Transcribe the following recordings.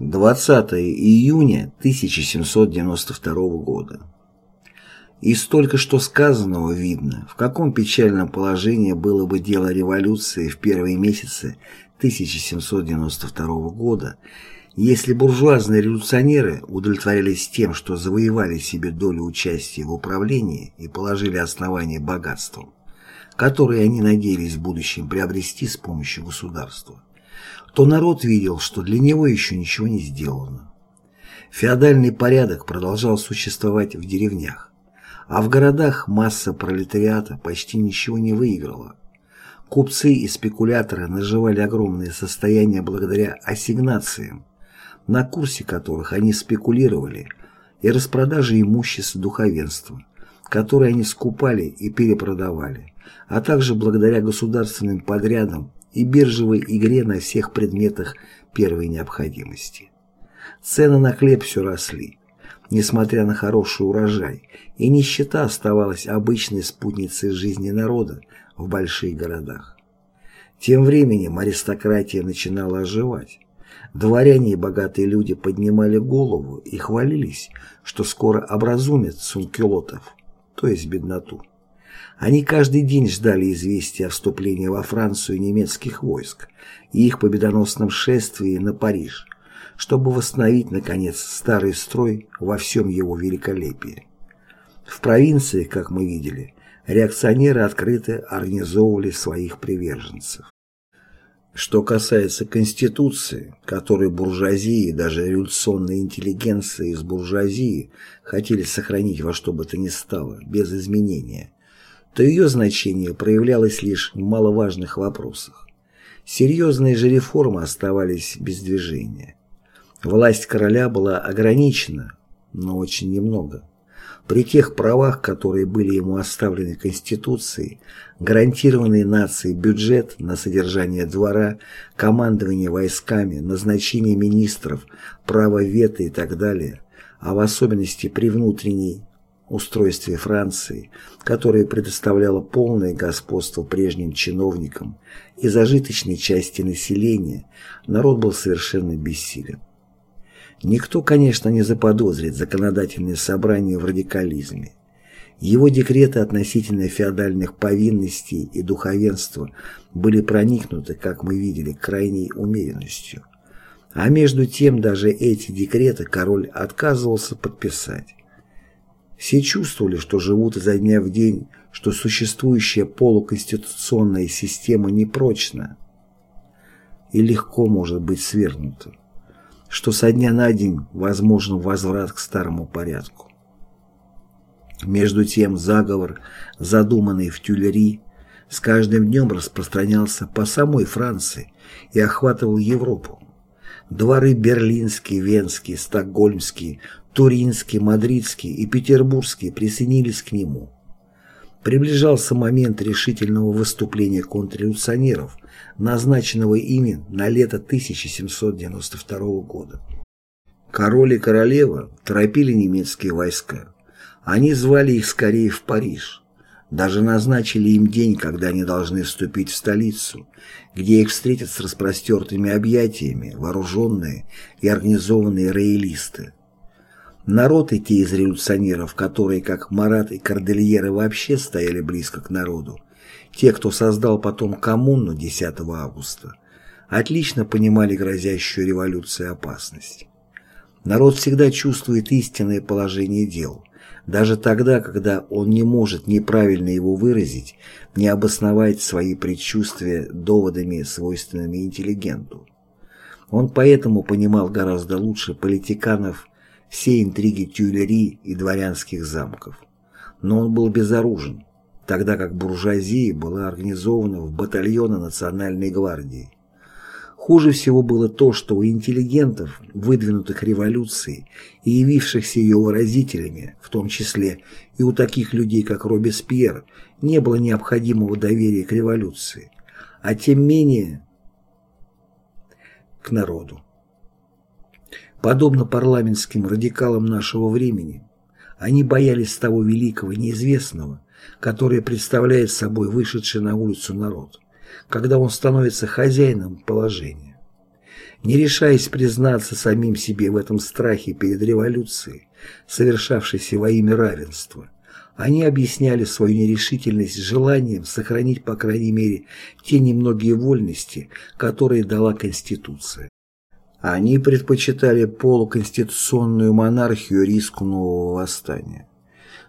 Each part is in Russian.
20 июня 1792 года. Из только что сказанного видно, в каком печальном положении было бы дело революции в первые месяцы 1792 года, если буржуазные революционеры удовлетворялись тем, что завоевали себе долю участия в управлении и положили основание богатствам, которые они надеялись в будущем приобрести с помощью государства то народ видел, что для него еще ничего не сделано. Феодальный порядок продолжал существовать в деревнях, а в городах масса пролетариата почти ничего не выиграла. Купцы и спекуляторы наживали огромные состояния благодаря ассигнациям, на курсе которых они спекулировали, и распродаже имущества духовенства, которое они скупали и перепродавали, а также благодаря государственным подрядам и биржевой игре на всех предметах первой необходимости. Цены на хлеб все росли, несмотря на хороший урожай, и нищета оставалась обычной спутницей жизни народа в больших городах. Тем временем аристократия начинала оживать. Дворяне и богатые люди поднимали голову и хвалились, что скоро образумят сункюлотов, то есть бедноту. Они каждый день ждали известия о вступлении во Францию немецких войск и их победоносном шествии на Париж, чтобы восстановить, наконец, старый строй во всем его великолепии. В провинции, как мы видели, реакционеры открыто организовывали своих приверженцев. Что касается Конституции, которую буржуазии и даже революционная интеллигенция из буржуазии хотели сохранить во что бы то ни стало, без изменения, то ее значение проявлялось лишь в маловажных вопросах. Серьезные же реформы оставались без движения. Власть короля была ограничена, но очень немного. При тех правах, которые были ему оставлены Конституцией, гарантированный нации бюджет на содержание двора, командование войсками, назначение министров, право вето и так далее, а в особенности при внутренней устройстве Франции, которое предоставляло полное господство прежним чиновникам и зажиточной части населения, народ был совершенно бессилен. Никто, конечно, не заподозрит законодательное собрание в радикализме. Его декреты относительно феодальных повинностей и духовенства были проникнуты, как мы видели, крайней умеренностью. А между тем даже эти декреты король отказывался подписать. Все чувствовали, что живут изо дня в день, что существующая полуконституционная система непрочна и легко может быть свергнута, что со дня на день возможен возврат к старому порядку. Между тем заговор, задуманный в Тюлери, с каждым днем распространялся по самой Франции и охватывал Европу. Дворы берлинские, венские, стокгольмские, туринские, мадридские и петербургские присоединились к нему. Приближался момент решительного выступления контрреволюционеров, назначенного ими на лето 1792 года. Король и королева торопили немецкие войска. Они звали их скорее в Париж. Даже назначили им день, когда они должны вступить в столицу, где их встретят с распростертыми объятиями вооруженные и организованные роялисты. Народ и те из революционеров, которые, как Марат и Кордельеры, вообще стояли близко к народу, те, кто создал потом коммуну 10 августа, отлично понимали грозящую революцию опасность. Народ всегда чувствует истинное положение дел – даже тогда, когда он не может неправильно его выразить, не обосновать свои предчувствия доводами, свойственными интеллигенту. Он поэтому понимал гораздо лучше политиканов все интриги тюлери и дворянских замков. Но он был безоружен, тогда как буржуазия была организована в батальоны Национальной гвардии. Хуже всего было то, что у интеллигентов, выдвинутых революцией и явившихся ее выразителями, в том числе и у таких людей, как Робеспьер, не было необходимого доверия к революции, а тем менее к народу. Подобно парламентским радикалам нашего времени, они боялись того великого неизвестного, которое представляет собой вышедший на улицу народ когда он становится хозяином положения. Не решаясь признаться самим себе в этом страхе перед революцией, совершавшейся во имя равенства, они объясняли свою нерешительность желанием сохранить, по крайней мере, те немногие вольности, которые дала Конституция. Они предпочитали полуконституционную монархию риску нового восстания.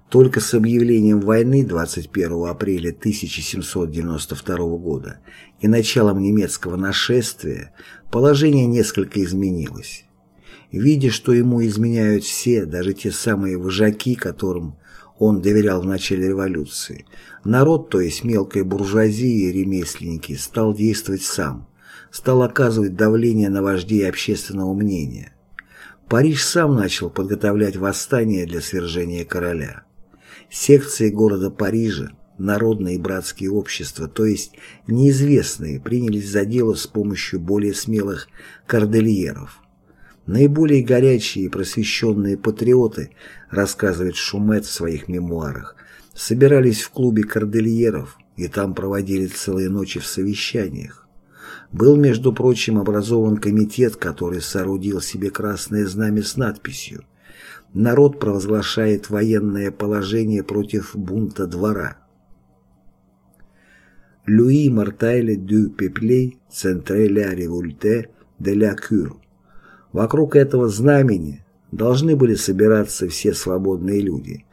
Только с объявлением войны 21 апреля 1792 года и началом немецкого нашествия положение несколько изменилось. Видя, что ему изменяют все, даже те самые вожаки, которым он доверял в начале революции, народ, то есть мелкая буржуазия и ремесленники, стал действовать сам, стал оказывать давление на вождей общественного мнения. Париж сам начал подготовлять восстание для свержения короля. Секции города Парижа, народные братские общества, то есть неизвестные, принялись за дело с помощью более смелых кордельеров. Наиболее горячие и просвещенные патриоты, рассказывает Шумет в своих мемуарах, собирались в клубе кордельеров и там проводили целые ночи в совещаниях. Был, между прочим, образован комитет, который соорудил себе красное знамя с надписью народ провозглашает военное положение против бунта двора. Луи Мартайле дю Пеплей Центре ля Ревульте де ля Кюр. Вокруг этого знамени должны были собираться все свободные люди,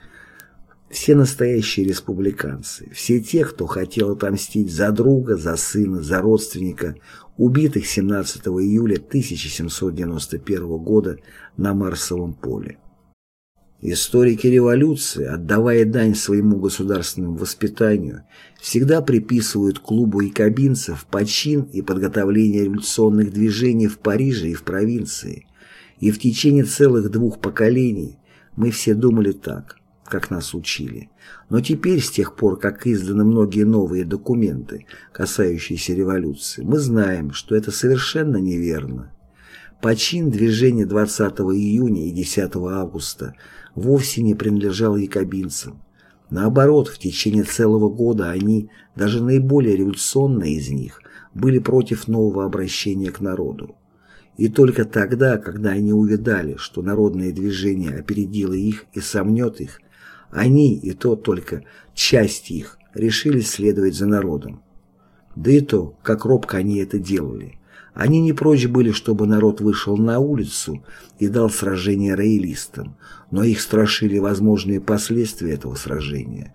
все настоящие республиканцы, все те, кто хотел отомстить за друга, за сына, за родственника, убитых 17 июля 1791 года на Марсовом поле. Историки революции, отдавая дань своему государственному воспитанию, всегда приписывают клубу якобинцев почин и подготовление революционных движений в Париже и в провинции. И в течение целых двух поколений мы все думали так, как нас учили. Но теперь, с тех пор, как изданы многие новые документы, касающиеся революции, мы знаем, что это совершенно неверно. Почин движения 20 июня и 10 августа – вовсе не принадлежал якобинцам. Наоборот, в течение целого года они, даже наиболее революционные из них, были против нового обращения к народу. И только тогда, когда они увидали, что народное движение опередило их и сомнет их, они, и то только часть их, решили следовать за народом. Да и то, как робко они это делали. Они не прочь были, чтобы народ вышел на улицу и дал сражение роялистам, но их страшили возможные последствия этого сражения.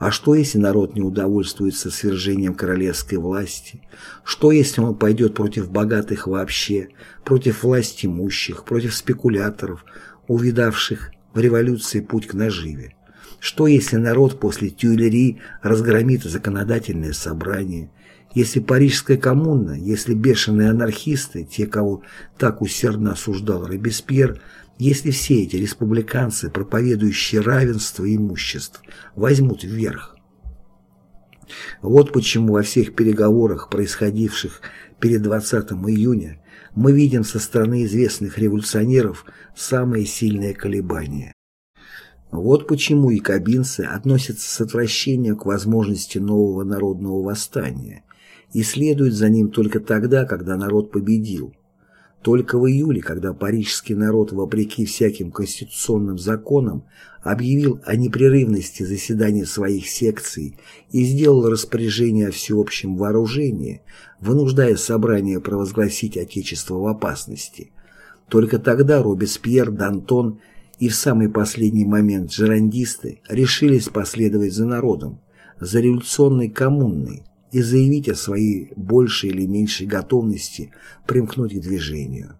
А что, если народ не удовольствуется свержением королевской власти? Что, если он пойдет против богатых вообще, против власть имущих, против спекуляторов, увидавших в революции путь к наживе? Что, если народ после Тюильри разгромит законодательное собрание, если Парижская коммуна, если бешеные анархисты, те, кого так усердно осуждал Робеспьер, если все эти республиканцы, проповедующие равенство имуществ, возьмут вверх. Вот почему во всех переговорах, происходивших перед 20 июня, мы видим со стороны известных революционеров самые сильные колебания. Вот почему якобинцы относятся с отвращением к возможности нового народного восстания и следуют за ним только тогда, когда народ победил. Только в июле, когда парижский народ, вопреки всяким конституционным законам, объявил о непрерывности заседания своих секций и сделал распоряжение о всеобщем вооружении, вынуждая собрание провозгласить Отечество в опасности. Только тогда Робеспьер, Д'Антон и в самый последний момент жерандисты решились последовать за народом, за революционной коммунной, и заявить о своей большей или меньшей готовности примкнуть к движению.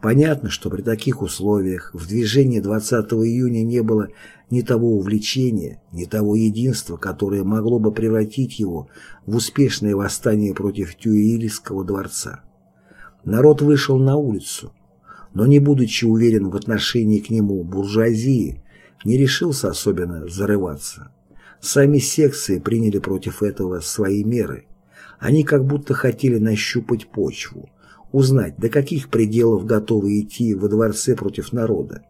Понятно, что при таких условиях в движении 20 июня не было ни того увлечения, ни того единства, которое могло бы превратить его в успешное восстание против Тюильского дворца. Народ вышел на улицу, но не будучи уверен в отношении к нему буржуазии, не решился особенно зарываться. Сами секции приняли против этого свои меры. Они как будто хотели нащупать почву, узнать, до каких пределов готовы идти во дворце против народа,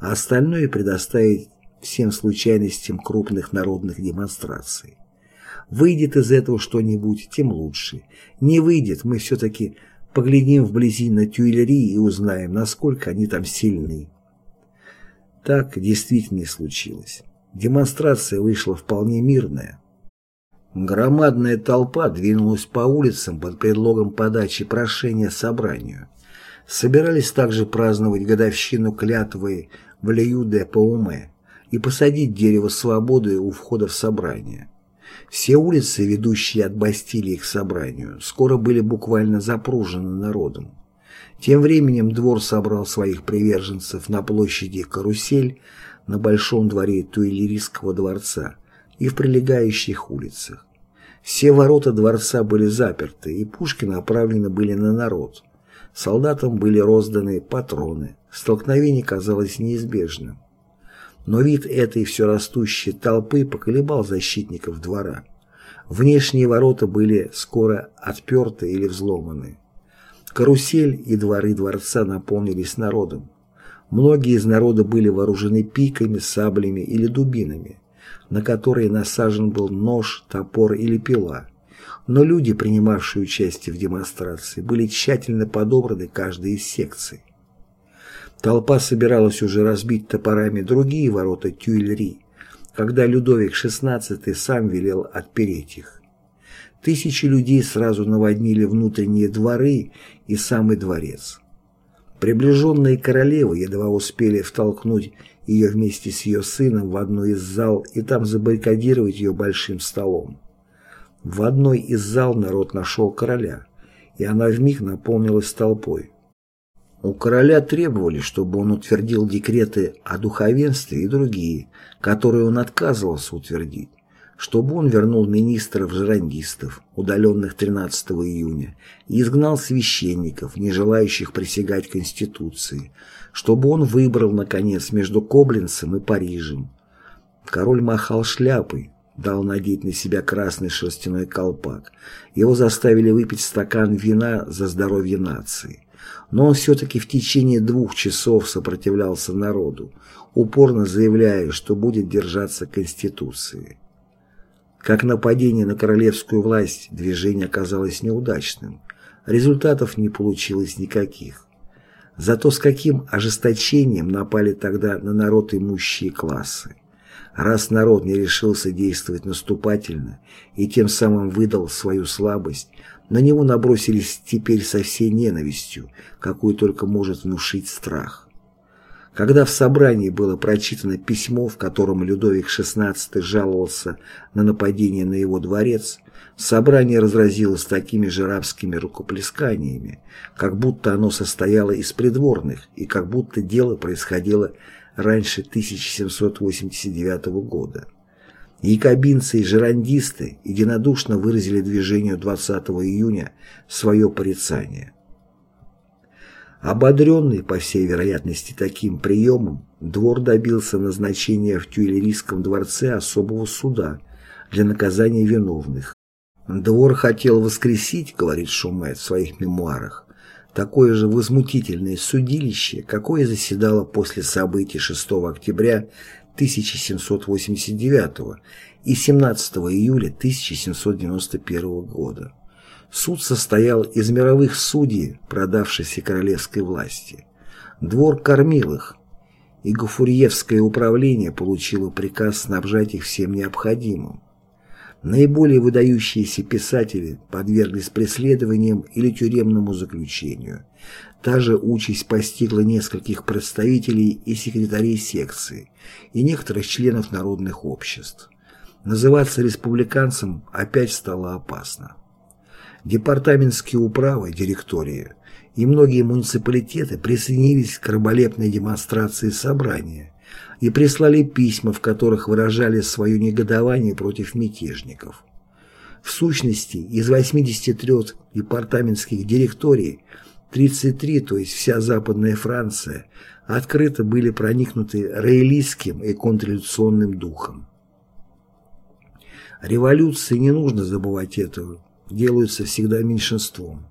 а остальное предоставить всем случайностям крупных народных демонстраций. Выйдет из этого что-нибудь, тем лучше. Не выйдет, мы все-таки поглядим вблизи на Тюильри и узнаем, насколько они там сильны. Так действительно и случилось. Демонстрация вышла вполне мирная. Громадная толпа двинулась по улицам под предлогом подачи прошения собранию. Собирались также праздновать годовщину клятвы в Лею-де-Пауме и посадить дерево свободы у входа в собрание. Все улицы, ведущие от Бастилии к собранию, скоро были буквально запружены народом. Тем временем двор собрал своих приверженцев на площади Карусель, на Большом дворе Туилерийского дворца и в прилегающих улицах. Все ворота дворца были заперты, и пушки направлены были на народ. Солдатам были розданы патроны. Столкновение казалось неизбежным. Но вид этой все растущей толпы поколебал защитников двора. Внешние ворота были скоро отперты или взломаны. Карусель и дворы дворца наполнились народом. Многие из народа были вооружены пиками, саблями или дубинами, на которые насажен был нож, топор или пила. Но люди, принимавшие участие в демонстрации, были тщательно подобраны каждой из секций. Толпа собиралась уже разбить топорами другие ворота Тюильри, когда Людовик XVI сам велел отпереть их. Тысячи людей сразу наводнили внутренние дворы и самый дворец. Приближенные королевы едва успели втолкнуть ее вместе с ее сыном в одну из зал и там забаррикадировать ее большим столом. В одной из зал народ нашел короля, и она вмиг наполнилась толпой. У короля требовали, чтобы он утвердил декреты о духовенстве и другие, которые он отказывался утвердить, чтобы он вернул министров-жерандистов, удаленных 13 июня, и изгнал священников, не желающих присягать Конституции, чтобы он выбрал, наконец, между Коблинцем и Парижем. Король махал шляпой, дал надеть на себя красный шерстяной колпак. Его заставили выпить стакан вина за здоровье нации но он все-таки в течение двух часов сопротивлялся народу, упорно заявляя, что будет держаться Конституции. Как нападение на королевскую власть, движение оказалось неудачным, результатов не получилось никаких. Зато с каким ожесточением напали тогда на народ имущие классы. Раз народ не решился действовать наступательно и тем самым выдал свою слабость, на него набросились теперь со всей ненавистью, какую только может внушить страх. Когда в собрании было прочитано письмо, в котором Людовик XVI жаловался на нападение на его дворец, собрание разразилось такими же рабскими рукоплесканиями, как будто оно состояло из придворных и как будто дело происходило раньше 1789 года. Якобинцы и жерандисты единодушно выразили движению 20 июня свое порицание. Ободренный, по всей вероятности, таким приемом, двор добился назначения в Тюильрийском дворце особого суда для наказания виновных. Двор хотел воскресить, говорит Шумет в своих мемуарах, такое же возмутительное судилище, какое заседало после событий 6 октября 1789 и 17 июля 1791 года. Суд состоял из мировых судей, продавшихся королевской власти. Двор кормил их, и Гафурьевское управление получило приказ снабжать их всем необходимым. Наиболее выдающиеся писатели подверглись преследованиям или тюремному заключению. Та же участь постигла нескольких представителей и секретарей секции, и некоторых членов народных обществ. Называться республиканцем опять стало опасно. Департаментские управы, директории и многие муниципалитеты присоединились к раболепной демонстрации собрания и прислали письма, в которых выражали свое негодование против мятежников. В сущности, из 83 департаментских директорий 33, то есть вся Западная Франция, открыто были проникнуты роялистским и контрреволюционным духом. Революции, не нужно забывать этого, делаются всегда меньшинством.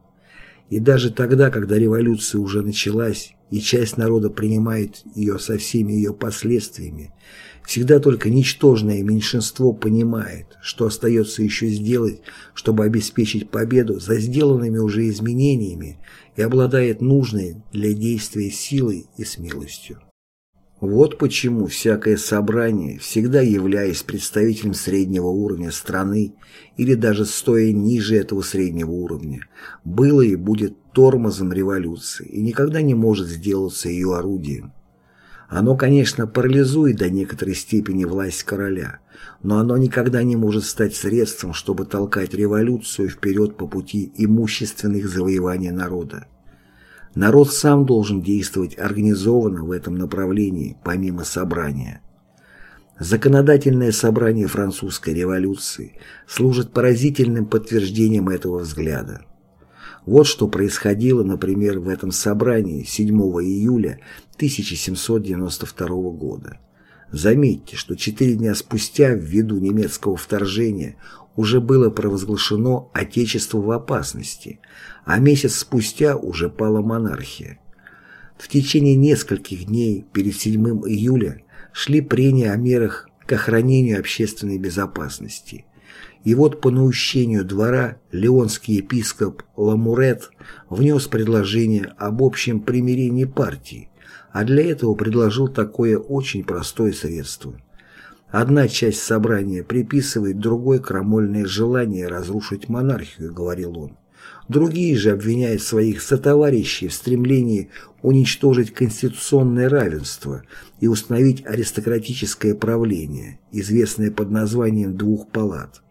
И даже тогда, когда революция уже началась, и часть народа принимает ее со всеми ее последствиями, всегда только ничтожное меньшинство понимает, что остается еще сделать, чтобы обеспечить победу за сделанными уже изменениями и обладает нужной для действия силой и смелостью. Вот почему всякое собрание, всегда являясь представителем среднего уровня страны или даже стоя ниже этого среднего уровня, было и будет тормозом революции и никогда не может сделаться ее орудием. Оно, конечно, парализует до некоторой степени власть короля, но оно никогда не может стать средством, чтобы толкать революцию вперед по пути имущественных завоеваний народа. Народ сам должен действовать организованно в этом направлении, помимо собрания. Законодательное собрание французской революции служит поразительным подтверждением этого взгляда. Вот что происходило, например, в этом собрании 7 июля 1792 года. Заметьте, что четыре дня спустя, ввиду немецкого вторжения, уже было провозглашено «Отечество в опасности», а месяц спустя уже пала монархия. В течение нескольких дней перед 7 июля шли прения о мерах к охранению общественной безопасности. И вот по наущению двора леонский епископ Ламурет внес предложение об общем примирении партий, а для этого предложил такое очень простое средство. Одна часть собрания приписывает другой крамольное желание разрушить монархию, говорил он. Другие же обвиняют своих сотоварищей в стремлении уничтожить конституционное равенство и установить аристократическое правление, известное под названием «двух палат».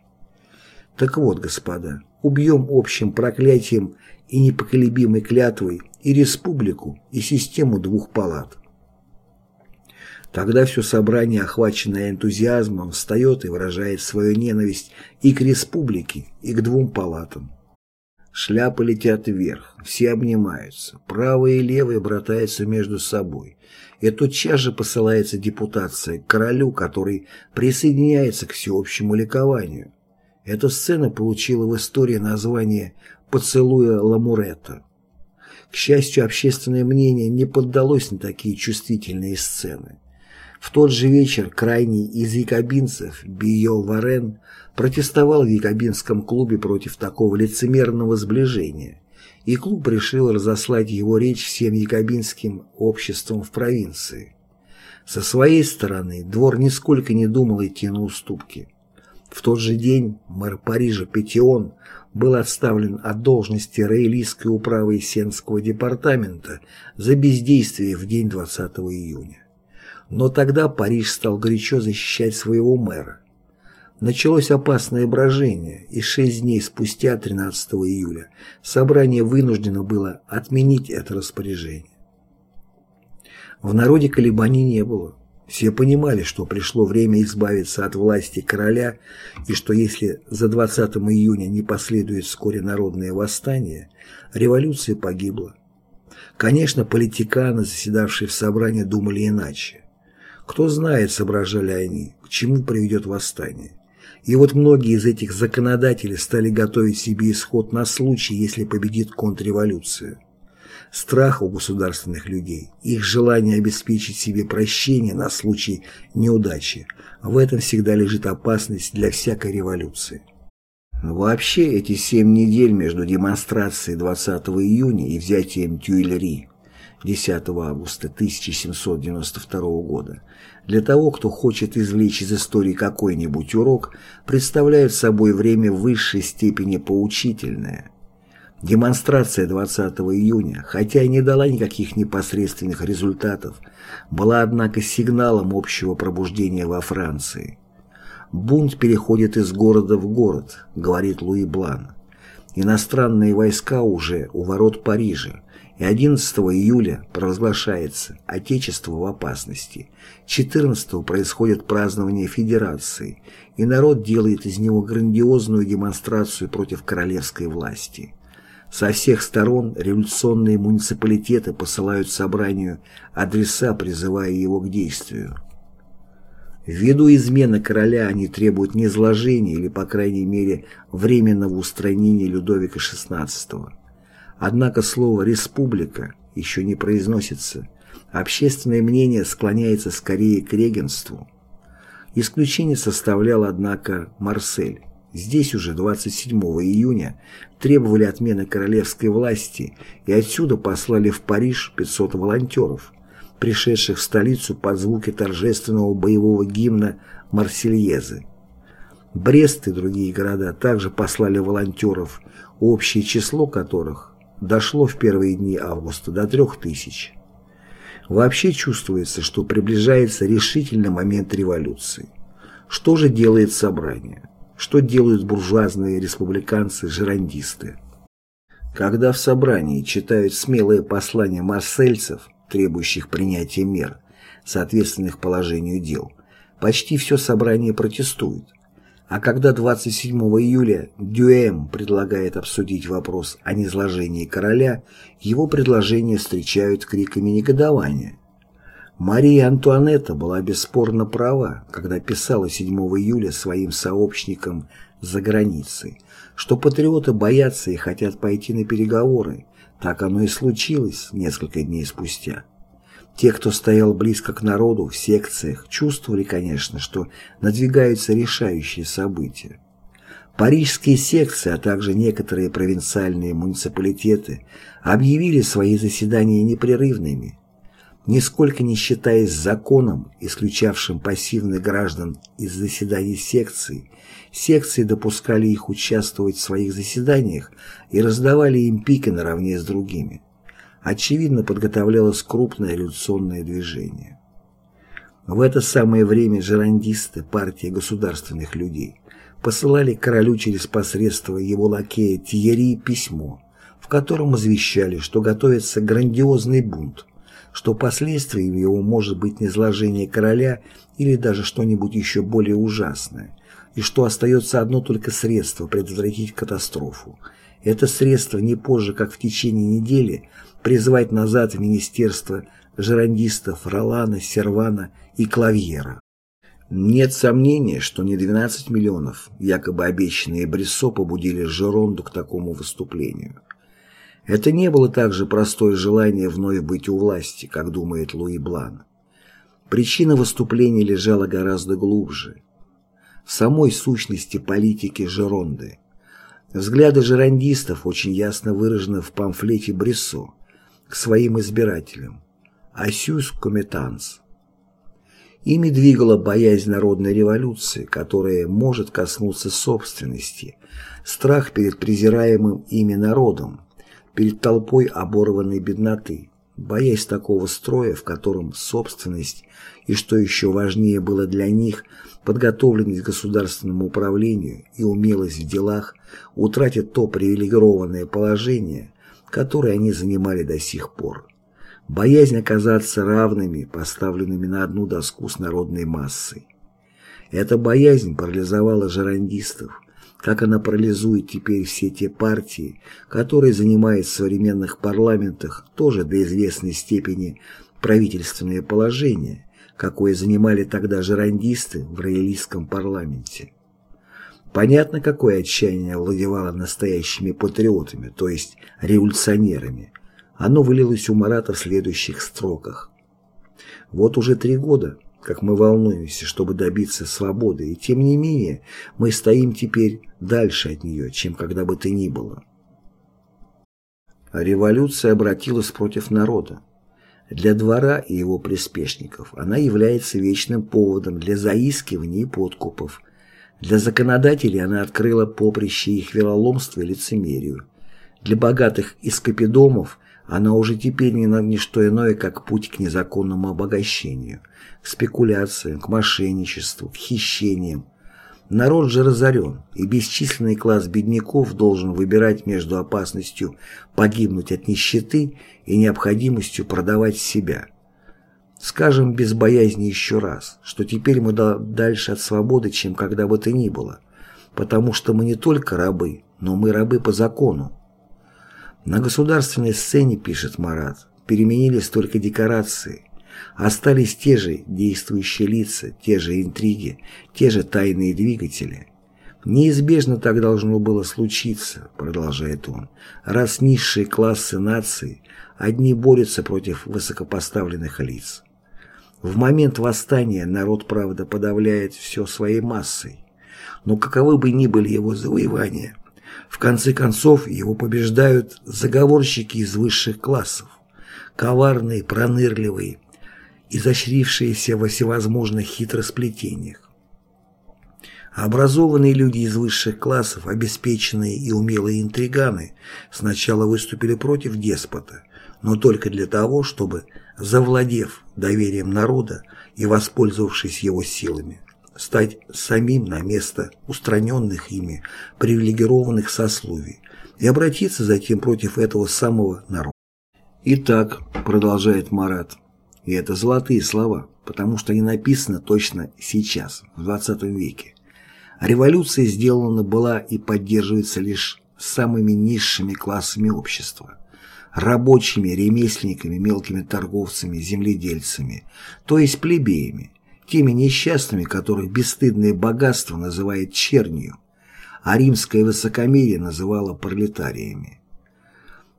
Так вот, господа, убьем общим проклятием и непоколебимой клятвой и республику, и систему двух палат. Тогда все собрание, охваченное энтузиазмом, встает и выражает свою ненависть и к республике, и к двум палатам. Шляпы летят вверх, все обнимаются, правые и левые братаются между собой. И тотчас же посылается депутация к королю, который присоединяется к всеобщему ликованию. Эта сцена получила в истории название «Поцелуя Ламуретта». К счастью, общественное мнение не поддалось на такие чувствительные сцены. В тот же вечер крайний из якобинцев Био Варен протестовал в якобинском клубе против такого лицемерного сближения, и клуб решил разослать его речь всем якобинским обществам в провинции. Со своей стороны двор нисколько не думал идти на уступки. В тот же день мэр Парижа Петион был отставлен от должности Рейлийской управы Сенского департамента за бездействие в день 20 июня. Но тогда Париж стал горячо защищать своего мэра. Началось опасное брожение, и шесть дней спустя, 13 июля, собрание вынуждено было отменить это распоряжение. В народе колебаний не было. Все понимали, что пришло время избавиться от власти короля, и что если за 20 июня не последует вскоре народное восстание, революция погибла. Конечно, политиканы, заседавшие в собрании, думали иначе. Кто знает, соображали они, к чему приведет восстание. И вот многие из этих законодателей стали готовить себе исход на случай, если победит контрреволюция. Страх у государственных людей, их желание обеспечить себе прощение на случай неудачи, в этом всегда лежит опасность для всякой революции. Вообще эти семь недель между демонстрацией 20 июня и взятием Тюильри 10 августа 1792 года, для того, кто хочет извлечь из истории какой-нибудь урок, представляют собой время в высшей степени поучительное. Демонстрация 20 июня, хотя и не дала никаких непосредственных результатов, была, однако, сигналом общего пробуждения во Франции. «Бунт переходит из города в город», — говорит Луи Блан. «Иностранные войска уже у ворот Парижа и 11 июля провозглашается «Отечество в опасности». 14 происходит празднование Федерации, и народ делает из него грандиозную демонстрацию против королевской власти. Со всех сторон революционные муниципалитеты посылают собранию адреса, призывая его к действию. Ввиду измены короля они требуют низложения или, по крайней мере, временного устранения Людовика XVI. Однако слово «республика» еще не произносится. Общественное мнение склоняется скорее к регенству. Исключение составлял, однако, Марсель. Здесь уже 27 июня требовали отмены королевской власти и отсюда послали в Париж 500 волонтеров, пришедших в столицу под звуки торжественного боевого гимна «Марсельезы». Брест и другие города также послали волонтеров, общее число которых дошло в первые дни августа до трех тысяч. Вообще чувствуется, что приближается решительный момент революции. Что же делает собрание? Что делают буржуазные республиканцы-жерандисты? Когда в собрании читают смелые послания марсельцев, требующих принятия мер, соответственных положению дел, почти все собрание протестует. А когда 27 июля Дюэм предлагает обсудить вопрос о низложении короля, его предложения встречают криками негодования. Мария Антуанетта была бесспорно права, когда писала 7 июля своим сообщникам за границей, что патриоты боятся и хотят пойти на переговоры. Так оно и случилось несколько дней спустя. Те, кто стоял близко к народу в секциях, чувствовали, конечно, что надвигаются решающие события. Парижские секции, а также некоторые провинциальные муниципалитеты объявили свои заседания непрерывными. Нисколько не считаясь законом, исключавшим пассивных граждан из заседаний секций, секции допускали их участвовать в своих заседаниях и раздавали им пики наравне с другими очевидно подготовлялось крупное революционное движение. В это самое время жерандисты, партия государственных людей, посылали королю через посредство его лакея Тьерри письмо, в котором извещали, что готовится грандиозный бунт, что последствием его может быть низложение короля или даже что-нибудь еще более ужасное, и что остается одно только средство предотвратить катастрофу. Это средство не позже, как в течение недели, призвать назад в министерство жерандистов Ролана, Сервана и Клавьера. Нет сомнения, что не 12 миллионов, якобы обещанные Брессо, побудили Жеронду к такому выступлению. Это не было также простое желание вновь быть у власти, как думает Луи Блан. Причина выступления лежала гораздо глубже. В самой сущности политики Жеронды. Взгляды жерандистов очень ясно выражены в памфлете Брессо, к своим избирателям. Асюс Кометанс. Ими двигала боязнь народной революции, которая может коснуться собственности, страх перед презираемым ими народом, перед толпой оборванной бедноты, боясь такого строя, в котором собственность и, что еще важнее было для них, подготовленность к государственному управлению и умелость в делах утратят то привилегированное положение, которые они занимали до сих пор. Боязнь оказаться равными, поставленными на одну доску с народной массой. Эта боязнь парализовала жерандистов, как она парализует теперь все те партии, которые занимают в современных парламентах тоже до известной степени правительственное положение, какое занимали тогда жерандисты в роялистском парламенте. Понятно, какое отчаяние овладевало настоящими патриотами, то есть революционерами. Оно вылилось у Марата в следующих строках. Вот уже три года, как мы волнуемся, чтобы добиться свободы, и тем не менее мы стоим теперь дальше от нее, чем когда бы то ни было. Революция обратилась против народа. Для двора и его приспешников она является вечным поводом для заискиваний и подкупов, для законодателей она открыла поприще их вероломства и лицемерию. Для богатых ископедомов она уже теперь не, не что иное, как путь к незаконному обогащению, к спекуляциям, к мошенничеству, к хищениям. Народ же разорен, и бесчисленный класс бедняков должен выбирать между опасностью погибнуть от нищеты и необходимостью продавать себя – Скажем без боязни еще раз, что теперь мы дальше от свободы, чем когда бы то ни было, потому что мы не только рабы, но мы рабы по закону. На государственной сцене, пишет Марат, переменились только декорации, остались те же действующие лица, те же интриги, те же тайные двигатели. Неизбежно так должно было случиться, продолжает он, раз низшие классы нации одни борются против высокопоставленных лиц. В момент восстания народ, правда, подавляет все своей массой, но каковы бы ни были его завоевания, в конце концов его побеждают заговорщики из высших классов, коварные, пронырливые, изощрившиеся во всевозможных хитросплетениях. Образованные люди из высших классов, обеспеченные и умелые интриганы, сначала выступили против деспота, но только для того, чтобы, завладев доверием народа и воспользовавшись его силами, стать самим на место устраненных ими привилегированных сословий и обратиться затем против этого самого народа. Итак, продолжает Марат, и это золотые слова, потому что они написаны точно сейчас, в 20 веке. Революция сделана была и поддерживается лишь самыми низшими классами общества – рабочими, ремесленниками, мелкими торговцами, земледельцами, то есть плебеями, теми несчастными, которых бесстыдное богатство называет чернью, а римское высокомерие называло пролетариями.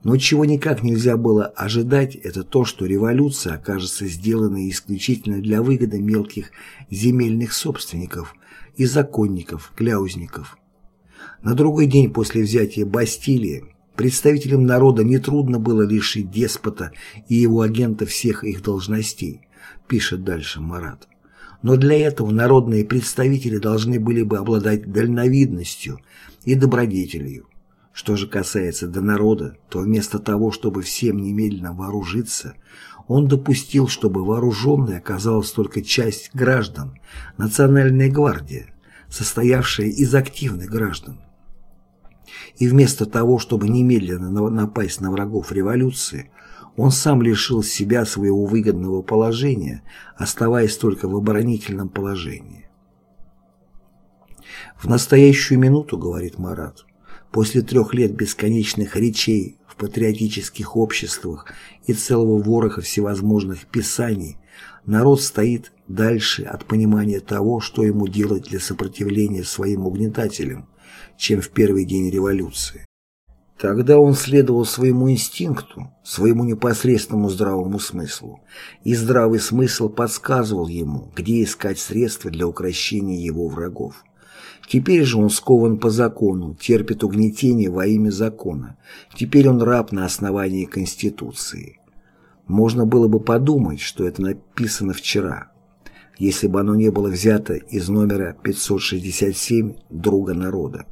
Но чего никак нельзя было ожидать, это то, что революция окажется сделанной исключительно для выгоды мелких земельных собственников – и законников, кляузников. На другой день после взятия Бастилии представителям народа нетрудно было лишить деспота и его агента всех их должностей, пишет дальше Марат. Но для этого народные представители должны были бы обладать дальновидностью и добродетелью. Что же касается до народа, то вместо того, чтобы всем немедленно вооружиться, он допустил, чтобы вооруженной оказалась только часть граждан, национальная гвардия, состоявшая из активных граждан. И вместо того, чтобы немедленно напасть на врагов революции, он сам лишил себя своего выгодного положения, оставаясь только в оборонительном положении. В настоящую минуту, говорит Марат, после трех лет бесконечных речей в патриотических обществах и целого вороха всевозможных писаний, народ стоит дальше от понимания того, что ему делать для сопротивления своим угнетателям, чем в первый день революции. Тогда он следовал своему инстинкту, своему непосредственному здравому смыслу, и здравый смысл подсказывал ему, где искать средства для укрощения его врагов. Теперь же он скован по закону, терпит угнетение во имя закона. Теперь он раб на основании Конституции. Можно было бы подумать, что это написано вчера, если бы оно не было взято из номера 567 «Друга народа».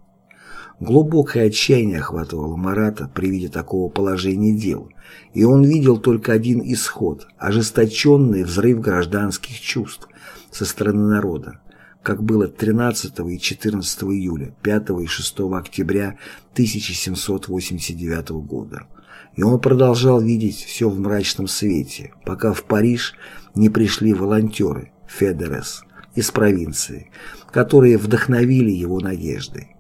Глубокое отчаяние охватывало Марата при виде такого положения дел, и он видел только один исход – ожесточенный взрыв гражданских чувств со стороны народа, как было 13 и 14 июля, 5 и 6 октября 1789 года. И он продолжал видеть все в мрачном свете, пока в Париж не пришли волонтеры – Федерес из провинции, которые вдохновили его надежды.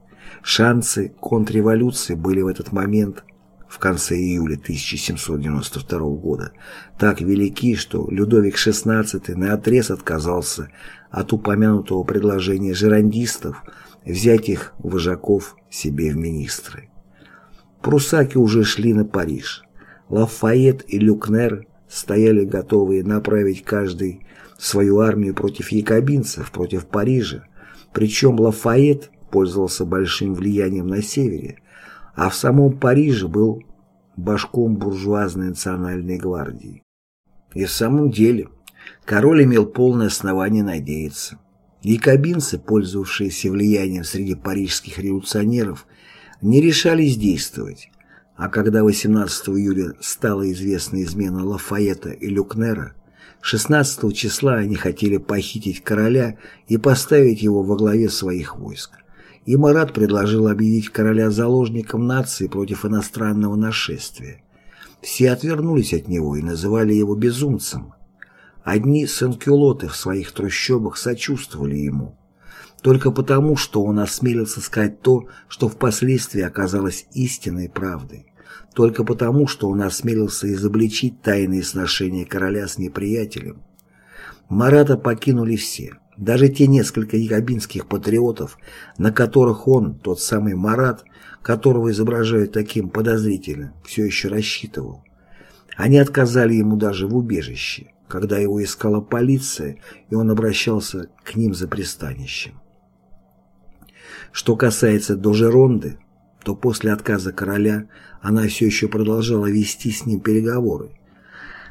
Шансы контрреволюции были в этот момент, в конце июля 1792 года, так велики, что Людовик XVI наотрез отказался от упомянутого предложения жерандистов взять их вожаков себе в министры. Прусаки уже шли на Париж. Лафайет и Люкнер стояли готовые направить каждый свою армию против якобинцев, против Парижа, причем Лафайет пользовался большим влиянием на севере, а в самом Париже был башком буржуазной национальной гвардии. И в самом деле король имел полное основание надеяться. Якобинцы, пользовавшиеся влиянием среди парижских революционеров, не решались действовать, а когда 18 июля стала известна измена Лафайета и Люкнера, 16 числа они хотели похитить короля и поставить его во главе своих войск. И Марат предложил объявить короля заложником нации против иностранного нашествия. Все отвернулись от него и называли его безумцем. Одни санкюлоты в своих трущобах сочувствовали ему. Только потому, что он осмелился сказать то, что впоследствии оказалось истинной правдой только потому, что он осмелился изобличить тайные сношения короля с неприятелем. Марата покинули все, Даже те несколько якобинских патриотов, на которых он, тот самый Марат, которого изображают таким подозрительным, все еще рассчитывал. Они отказали ему даже в убежище, когда его искала полиция, и он обращался к ним за пристанищем. Что касается Дожеронды, то после отказа короля она все еще продолжала вести с ним переговоры.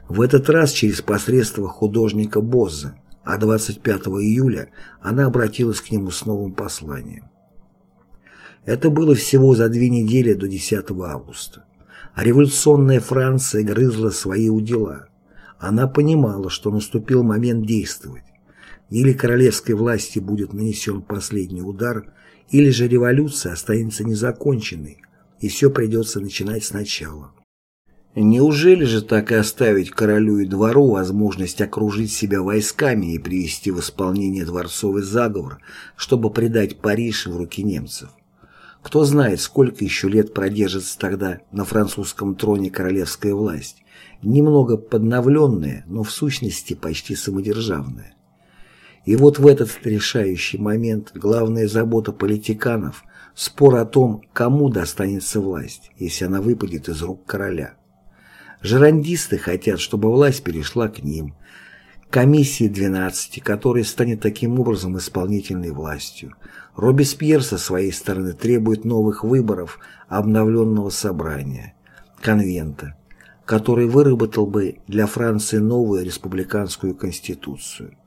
В этот раз через посредство художника Бозза, а 25 июля она обратилась к нему с новым посланием. Это было всего за две недели до 10 августа. А революционная Франция грызла свои удела. Она понимала, что наступил момент действовать. Или королевской власти будет нанесен последний удар, или же революция останется незаконченной, и все придется начинать сначала. Неужели же так и оставить королю и двору возможность окружить себя войсками и привести в исполнение дворцовый заговор, чтобы предать Париж в руки немцев? Кто знает, сколько еще лет продержится тогда на французском троне королевская власть, немного подновленная, но в сущности почти самодержавная. И вот в этот решающий момент главная забота политиканов – спор о том, кому достанется власть, если она выпадет из рук короля. Жерандисты хотят, чтобы власть перешла к ним, комиссии 12, которая станет таким образом исполнительной властью. Робеспьер со своей стороны требует новых выборов обновленного собрания, конвента, который выработал бы для Франции новую республиканскую конституцию.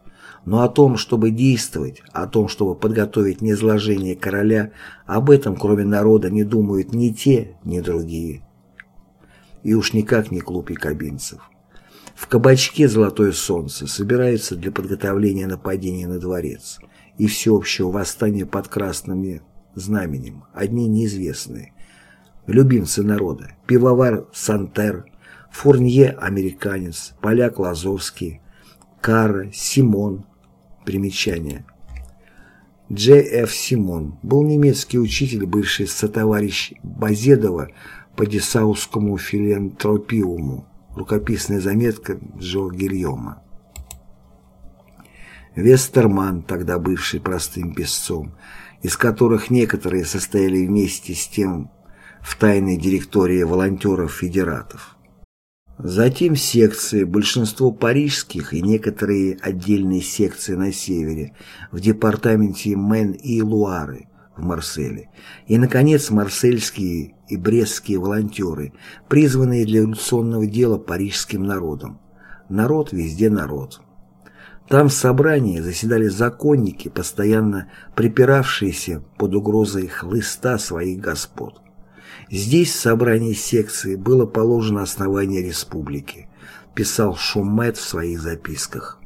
Но о том, чтобы действовать, о том, чтобы подготовить низложение короля, об этом, кроме народа, не думают ни те, ни другие. И уж никак не клуб якобинцев. В кабачке «Золотое солнце» собираются для подготовления нападения на дворец и всеобщего восстания под красным знаменем, одни неизвестные. Любимцы народа, пивовар Сантер, Фурнье американец, поляк Лазовский, Кара, Симон. Примечание. Дж. Ф. Симон был немецкий учитель, бывший сотоварищ Базедова по Десаускому филантропиуму. Рукописная заметка Джо Гильома. Вестерман, тогда бывший простым песцом, из которых некоторые состояли вместе с тем в тайной директории волонтеров-федератов. Затем секции, большинство парижских и некоторые отдельные секции на севере, в департаменте Мэн и Луары в Марселе, и, наконец, марсельские и брестские волонтеры, призванные для революционного дела парижским народом. Народ везде народ. Там в собрании заседали законники, постоянно припиравшиеся под угрозой хлыста своих господ. Здесь в собрании секции было положено основание республики, писал Шумет в своих записках.